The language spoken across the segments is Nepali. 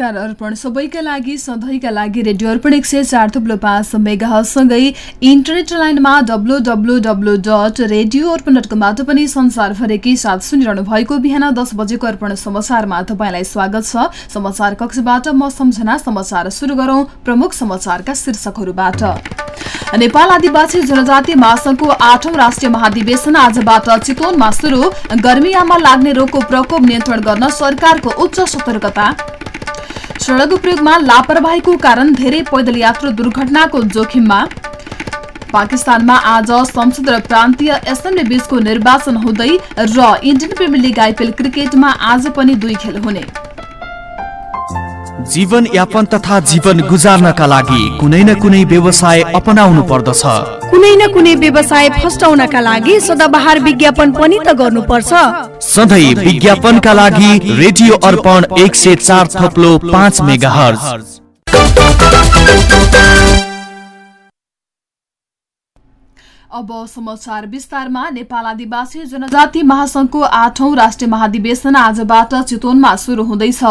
नमस्कार अर्पण सबैका लागि सधैँका लागि रेडियो अर्पण एक सय चार थुप्लो पाँच मेगासँगै इन्टरनेट लाइनमा W W W dot radio Arpan dot कमबाट पनि संसारभरिकै साथ सुनिरहनु भएको बिहान दस बजेको अर्पण समाचारमा तपाईँलाई स्वागत छ। समाचार कक्षबाट म सम्झना समाचार सुरु गरौं प्रमुख समाचारका शीर्षकहरूबाट। नेपाल आदिवासी जनजाति महासंघको आठौं राष्ट्रिय महाधिवेशन आजबाट चितवनमा शुरू गर्मीयामा लाग्ने रोगको प्रकोप नियन्त्रण गर्न सरकारको उच्च सतर्कता। सड़क प्रयोगमा लापरवाहीको कारण धेरै पैदल यात्रु दुर्घटनाको जोखिममा। पाकिस्तानमा आज संसद र प्रान्तीय एसेम्ब्ली बीचको निर्वाचन हुँदै र इन्डियन प्रिमियर लिग आइपिएल क्रिकेटमा आज पनि दुई खेल हुने। जीवन यापन तथा जीवन गुजार्नका लागि कुनै न कुनै व्यवसाय अपनाउनु पर्दछ। कुनै न कुनै व्यवसाय फस्टाउनका लागि सदाबहार विज्ञापन पनि त गर्नुपर्छ। सधैँ विज्ञापनका लागि रेडियो अर्पण एक सय चार थप्लो पाँच मेगा अब समाचार विस्तारमा नेपाल आदिवासी जनजाति महासंघको आठौं राष्ट्रिय महाधिवेशन आजबाट चितवनमा शुरू हुँदैछ।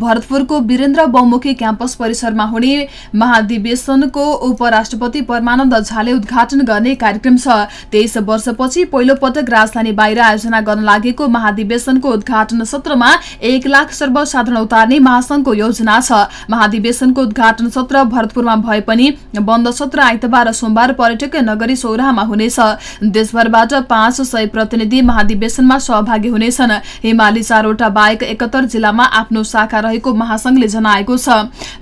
भरतपुरको वीरेन्द्र बहुमुखी क्याम्पस परिसरमा हुने महाधिवेशनको उपराष्ट्रपति परमानन्द झाले उद्घाटन गर्ने कार्यक्रम छ। तेइस वर्षपछि पहिलो पटक राजधानी बाहिर आयोजना गर्न लागेको महाधिवेशनको उद्घाटन सत्रमा एक लाख सर्वसाधारण उतार्ने महासंघको योजना छ। महाधिवेशनको उद्घाटन सत्र भरतपुरमा भए पनि बन्द सत्र आइतबार सोमबार पर्यटकीय नगरी सौराहमा हुनेछ देशभरबाट पाँच सय प्रतिनिधि महाधिवेशनमा सहभागी हुनेछन्। हिमाली चारवटा बाहेक एकहत्तर जिल्लामा आफ्नो शाखा रहेको महासंघले जनाएको छ।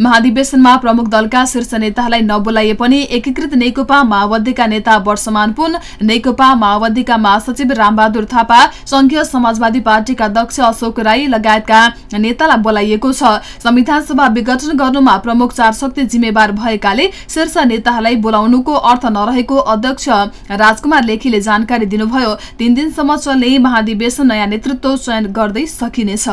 महाधिवेशनमा प्रमुख दलका शीर्ष नेताहरूलाई नबोलाइए पनि एकीकृत नेकपा माओवादीका नेता वर्षमान पुन नेकपा माओवादीका महासचिव रामबहादुर थापा संघीय समाजवादी पार्टीका अध्यक्ष अशोक राई लगायतका नेतालाई बोलाइएको छ। संविधान सभा विघटन गर्नुमा प्रमुख चार शक्ति जिम्मेवार भएकाले शीर्ष नेताहरूलाई बोलाउनुको अर्थ नरहेको अध्यक्ष राजकुमार लेखीले जानकारी दिनुभयो तीन दिनसम्म चल्ने महाधिवेशन नयाँ नेतृत्व चयन गर्दै सकिनेछ।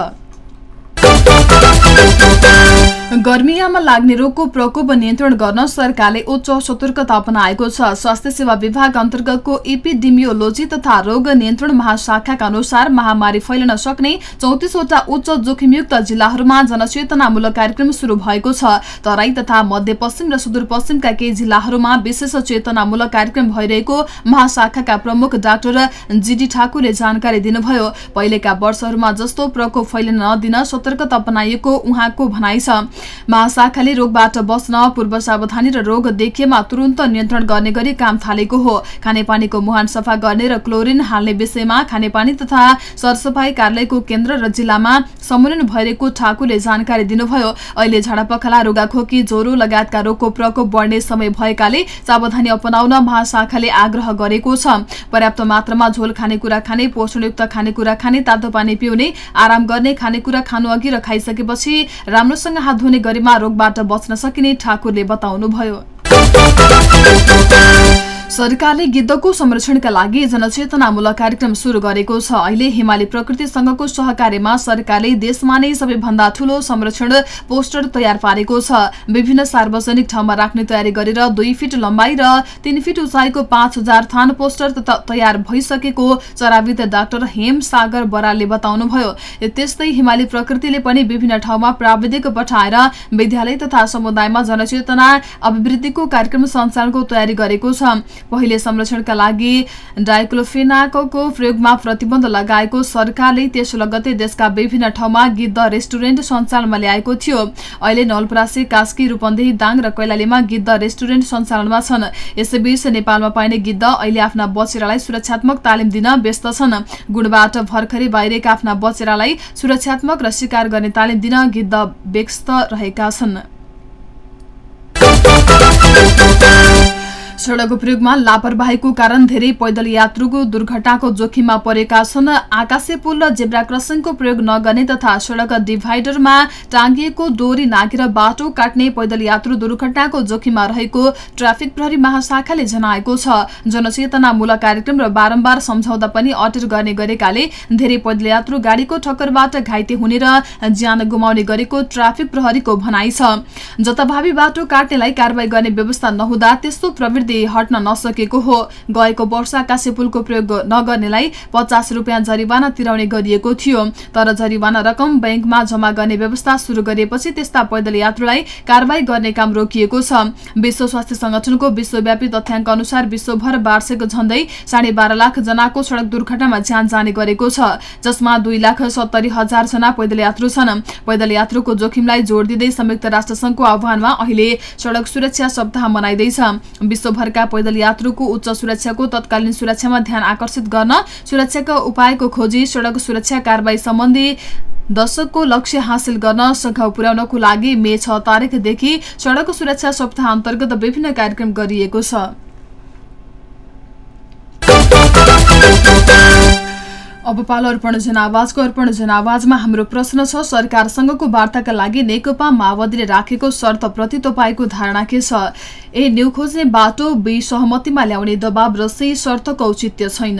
गर्मियामा लाग्ने रोगको प्रकोप नियन्त्रण गर्न सरकारले उच्च सतर्कता अपनाएको छ। स्वास्थ्य सेवा विभाग अन्तर्गतको इपिडिमियोलोजी तथा रोग नियन्त्रण महाशाखाका अनुसार महामारी फैलन सक्ने चौतिसवटा उच्च जोखिमयुक्त जिल्लाहरूमा जनचेतनामूलक कार्यक्रम शुरू भएको छ। तराई तथा मध्यपश्चिम र सुदूरपश्चिमका केही जिल्लाहरूमा विशेष चेतनामूलक कार्यक्रम भइरहेको महाशाखाका प्रमुख डाक्टर जीडी ठाकुरले जानकारी दिनुभयो। पहिलेका वर्षहरूमा जस्तो प्रकोप फैलिन नदिन सतर्कता अपनाइएको उहाँको भनाइ छ। महाशाखाले रोगबाट बस्न पूर्व सावधानी र रोग देखिएमा तुरन्त नियन्त्रण गर्ने गरी काम थालेको हो। खानेपानीको मुहान सफा गर्ने र क्लोरिन हाल्ने विषयमा खानेपानी तथा सरसफाई कार्यालयको केन्द्र र जिल्लामा सम्मेलन भइरहेको ठाकुरले जानकारी दिनुभयो। अहिले झाडापखाला रुगाखोकी ज्वरो लगायतका रोगको प्रकोप बढ्ने समय भएकाले सावधानी अपनाउन महाशाखाले आग्रह गरेको छ। पर्याप्त मात्रामा झोल खानेकुरा खाने पोषणयुक्त खानेकुरा खाने तातो पानी पिउने आराम गर्ने खानेकुरा खानु अघि र खाइसकेपछि राम्रोसँग हात गरेमा रोगबाट बच्न सकिने ठाकुरले बताउनुभयो। सरकारले गिद्धको संरक्षणका लागि जनचेतनामूलक कार्यक्रम शुरू गरेको छ। अहिले हिमाली प्रकृति संघको सहकार्यमा सरकारले देशमा नै सबैभन्दा ठूलो संरक्षण पोस्टर तयार पारेको छ। विभिन्न सार्वजनिक ठाउँमा राख्ने तयारी गरेर दुई फिट लम्बाइ र तीन फिट उचाइको पाँच हजार थान पोस्टर तयार भइसकेको चराविद डाक्टर हेम सागर बरालले बताउनुभयो। त्यस्तै हिमाली प्रकृतिले पनि विभिन्न ठाउँमा प्राविधिक पठाएर विद्यालय तथा समुदायमा जनचेतना अभिवृद्धिको कार्यक्रम सञ्चालनको तयारी गरेको छ। पहिले संरक्षणका लागि डाइक्लोफेनाको प्रयोगमा प्रतिबन्ध लगाएको सरकारले तेस्रो लगत्तै देशका विभिन्न ठाउँमा गिद्ध रेस्टुरेन्ट सञ्चालनमा ल्याएको थियो। अहिले नलपरासी कास्की रूपन्देही दाङ र कैलालीमा गिद्ध रेस्टुरेन्ट सञ्चालनमा छन्। यसैबीच नेपालमा पाइने गिद्ध अहिले आफ्ना बचेरालाई सुरक्षात्मक तालिम दिन व्यस्त छन्। गुणबाट भर्खरै बाहिरका आफ्ना बचेरालाई सुरक्षात्मक र शिकार गर्ने तालिम दिन गिद्ध व्यस्त रहेका छन्। सड़क प्रयोगमा लापरवाहीको कारण धेरै पैदल यात्रुको दुर्घटनाको जोखिममा परेका छन्। आकाशे पुल र जेब्रा क्रसिङको प्रयोग नगर्ने तथा सड़क डिभाइडरमा टाँगिएको डोरी नागेर बाटो काट्ने पैदल यात्रु दुर्घटनाको जोखिममा रहेको ट्राफिक प्रहरी महाशाखाले जनाएको छ। जनचेतनामूलक कार्यक्रम र बारम्बार सम्झाउँदा पनि अटेर गर्ने गरेकाले धेरै पैदल यात्रु गाडीको ठक्करबाट घाइते हुने र ज्यान गुमाउने गरेको ट्राफिक प्रहरीको भनाइ छ। जताभावी बाटो काट्नेलाई कारवाही गर्ने व्यवस्था नहुँदा त्यस्तो प्रवृत्ति मध्ये हट्न नसकेको हो। गएको वर्ष आकाशे पुलको प्रयोग नगर्नेलाई पचास रुपियाँ जरिवाना तिराउने गरिएको थियो। तर जरिवाना रकम ब्याङ्कमा जम्मा गर्ने व्यवस्था शुरू गरिएपछि त्यस्ता पैदल यात्रुलाई कारवाही गर्ने काम रोकिएको छ। विश्व स्वास्थ्य संगठनको विश्वव्यापी तथ्याङ्क अनुसार विश्वभर वार्षिक झण्डै साढे बाह्र लाख जनाको सड़क दुर्घटनामा ज्यान जाने गरेको छ। जसमा दुई लाख सत्तरी हजार जना पैदल यात्रु छन्। पैदल यात्रुको जोखिमलाई जोड़ दिँदै संयुक्त राष्ट्र संघको आह्वानमा अहिले सड़क सुरक्षा सप्ताह मनाइँदैछ। विश्वभरका पैदल यात्रुको उच्च सुरक्षाको तत्कालीन सुरक्षामा ध्यान आकर्षित गर्न सुरक्षाका उपायको खोजी सड़क सुरक्षा कारवाही सम्बन्धी दशकको लक्ष्य हासिल गर्न सघाउ पुर्याउनको लागि मे छ तारिकदेखि सड़क सुरक्षा सप्ताह अन्तर्गत विभिन्न कार्यक्रम गरिएको छ। अब पालो अर्पण जनावाजको अर्पण जनावाजमा हाम्रो प्रश्न छ सरकारसँगको वार्ताका लागि नेकपा माओवादीले राखेको शर्तप्रति तपाईँको धारणा के छ? ए न्यू खोज्ने बाटो बी सहमतिमा ल्याउने दबाव र सी शर्तको औचित्य छैन।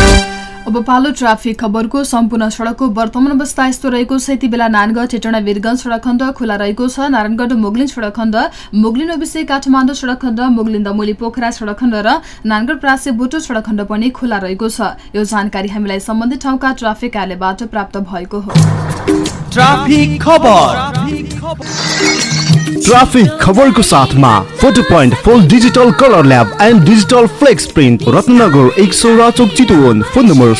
अब पालो ट्राफिक खबरको सम्पूर्ण सड़कको वर्तमान अवस्था यस्तो रहेको छ। यति बेला नानगढ हेटौँडा वीरगंज सड़क खण्ड खुला रहेको छ। नारायणगढ मुगलिन सड़क खण्ड मुगलिन ओबिसे काठमाडौँ सड़क खण्ड मुगलिन दमोली पोखरा सड़क खण्ड र नानगढ प्रासे बोटो सड़क खण्ड पनि खुला रहेको छ। यो जानकारी हामीलाई सम्बन्धित ठाउँका ट्राफिक कार्यालयबाट प्राप्त भएको हो। ट्राफिक खबरको साथमा photo point full digital colour lab and digital flex print Ratnanagar एक सौ राचोक चितवन फोन नम्बर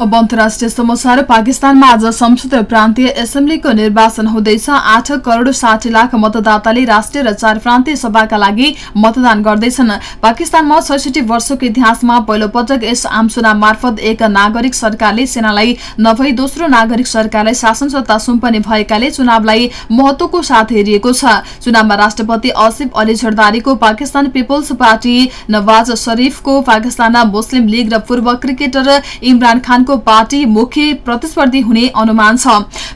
अब अन्तर्राष्ट्रिय समाचार पाकिस्तानमा आज संसद र प्रान्तीय एसेम्ब्लीको निर्वाचन हुँदैछ। आठ करोड़ साठी लाख मतदाताले राष्ट्रिय र चार प्रान्तीय सभाका लागि मतदान गर्दैछन्। पाकिस्तानमा छैसठी वर्षको इतिहासमा पहिलो पटक यस आमचुनाव मार्फत एक नागरिक सरकारले सेनालाई नभई दोस्रो नागरिक सरकारलाई शासन सत्ता सुम्पने भएकाले चुनावलाई महत्वको साथ हेरिएको छ। चुनावमा राष्ट्रपति असिफ अली जरदारीको पाकिस्तान पिपल्स पार्टी नवाज शरीफको पाकिस्तान मुस्लिम लीग र पूर्व क्रिकेटर इमरान खानको पार्टी मुख्य प्रतिस्पर्धी हुने अनुमान छ।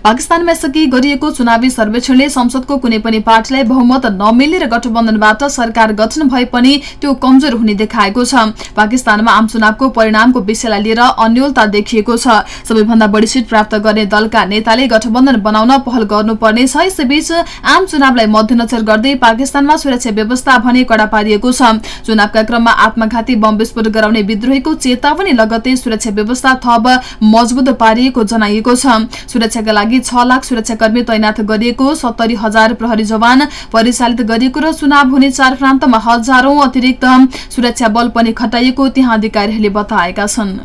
पाकिस्तानमा यसअघि गरिएको चुनावी सर्वेक्षणले संसदको कुनै पनि पार्टीलाई बहुमत नमिल्ने र गठबन्धनबाट सरकार गठन भए पनि त्यो कमजोर हुने देखाएको छ। पाकिस्तानमा आम चुनावको परिणामको विषयलाई लिएर अन्यलता देखिएको छ। सबैभन्दा बढी सीट प्राप्त गर्ने दलका नेताले गठबन्धन बनाउन पहल गर्नुपर्ने छ। यसैबीच आम चुनावलाई मध्यनजर गर्दै पाकिस्तानमा सुरक्षा व्यवस्था भने कड़ा पारिएको छ। चुनावका क्रममा आत्मघाती बम विस्फोट गराउने विद्रोहीको चेतावनी लगतै सुरक्षा व्यवस्था थप मजबुत पारिएको जनाइएको छ। सुरक्षाका लागि छ लाख सुरक्षाकर्मी तैनाथ गरिएको सत्तरी हजार प्रहरी जवान परिचालित गरिएको र चुनाव हुने चार प्रान्तमा हजारौं अतिरिक्त सुरक्षा बल पनि खटाइएको त्यहाँ अधिकारीहरूले बताएका छन्।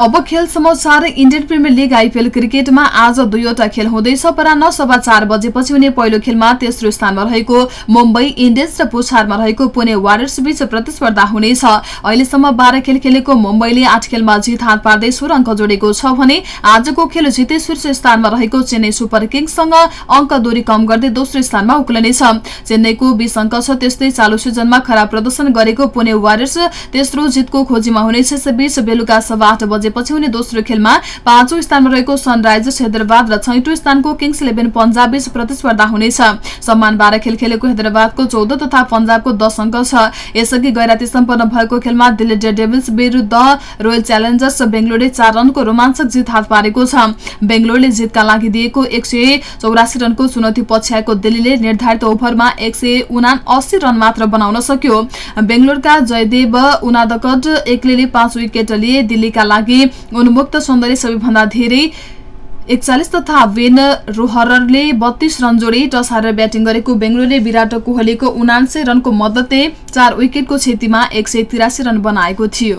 अब खेल समाचार इन्डियन प्रिमियर लिग आइपिएल क्रिकेटमा आज दुईवटा खेल हुँदैछ। परान्न सभा चार बजेपछि हुने पहिलो खेलमा तेस्रो स्थानमा रहेको मुम्बई इन्डियन्स र पुछारमा रहेको पुणे वारियर्स बीच प्रतिस्पर्धा हुनेछ। अहिलेसम्म बाह्र खेल खेलेको मुम्बईले आठ खेलमा जित हात पार्दै सोह्र अङ्क जोडेको छ भने आजको खेल जिते शीर्ष स्थानमा रहेको चेन्नई सुपर किङ्ससँग अङ्क दूरी कम गर्दै दोस्रो स्थानमा उक्लनेछ। चेन्नईको बीस अङ्क छ त्यस्तै चालु सिजनमा खराब प्रदर्शन गरेको पुणे वारियर्स तेस्रो जितको खोजीमा हुनेछ। यसैबीच बेलुका सभा आठ बजे बजेपछि हुने दोस्रो खेलमा पाँचौं स्थानमा रहेको सनराइजर्स हैदराबाद र छैटौं स्थानको किङ्स इलेभेन पन्जाब बीच प्रतिस्पर्धा हुनेछ। सम्मान बाह्र खेल खेलेको हैदराबादको चौध तथा पन्जाबको दस अङ्क छ। यसअघि गैराती सम्पन्न भएको खेलमा दिल्ली डेभिल्स विरूद्ध रोयल च्यालेन्जर्स बेंगलोरले चार रनको रोमाञ्चक जित हात पारेको छ। बेंगलोरले जितका लागि दिएको एक रनको चुनौती पछ्याएको दिल्लीले निर्धारित ओभरमा एक रन मात्र बनाउन सक्यो। बेंगलोरका जयदेव उनादकट एक्लेले पाँच विकेट लिए दिल्लीका लागि उन्मुक्त सौन्दर्य सबैभन्दा धेरै एकचालिस तथा वेन रोहरले बत्तीस रन जोडी टस हारेर ब्याटिङ गरेको बेंगलोरले विराट कोहलीको उनान्से रनको मद्दतले चार विकेटको क्षतिमा एक रन बनाएको थियो।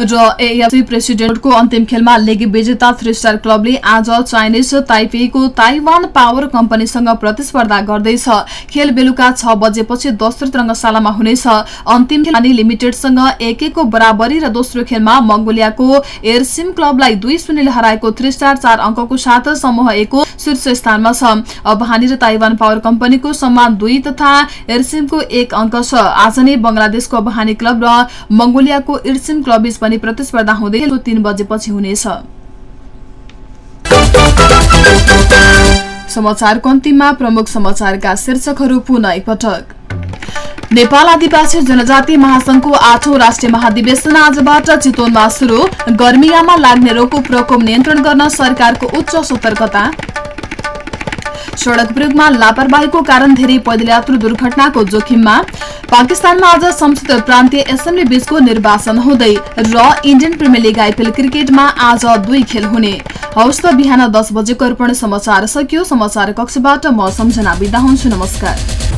र एएफसी प्रेसिडेन्टको अन्तिम खेलमा लेग विजेता थ्री स्टार क्लबले आज चाइनिज ताइपेको ताइवान पावर कम्पनीसँग प्रतिस्पर्धा गर्दैछ। खेल बेलुका छ बजेपछि दोस्रो रंगशालामा हुनेछ। अन्तिम खेल लिमिटेडसँग एक एकको बराबरी र दोस्रो खेलमा मंगोलियाको एयरसिम क्लबलाई दुई शून्यले हराएको थ्री स्टार चार अङ्कको साथ समूह एकको शीर्ष स्थानमा छ। अब हानि र ताइवान पावर कम्पनीको सम्मान दुई तथा एयरसिमको एक अङ्क छ। आज नै बंगलादेशको अबहानी क्लब र मंगोलियाको इर्सिम क्लब बीच पनि प्रतिस्पर्धा हुँदै तीन बजेपछि हुनेछ। प्रमुख समाचारका शीर्षकहरू पुनः नेपाल आदिवासी जनजाति महासंघको आठौं राष्ट्रिय महाधिवेशन आजबाट चितवनमा शुरू गर्मियामा लाग्ने रोगको प्रकोप नियन्त्रण गर्न सरकारको उच्च सतर्कता। सड़क प्रयोगमा लापरवाहीको कारण धेरै पैदल यात्रु दुर्घटनाको जोखिममा। पाकिस्तानमा आज संसद प्रान्तीय एसेम्ब्ली बीचको निर्वाचन हुँदै र इण्डियन प्रिमियर लिग आइपिएल क्रिकेटमा आज दुई खेल हुने। हौस् त बिहान दस बजेको अर्पण समाचार सकियो। समाचार कक्षबाट म सम्झना बिदा हुन्छु। नमस्कार।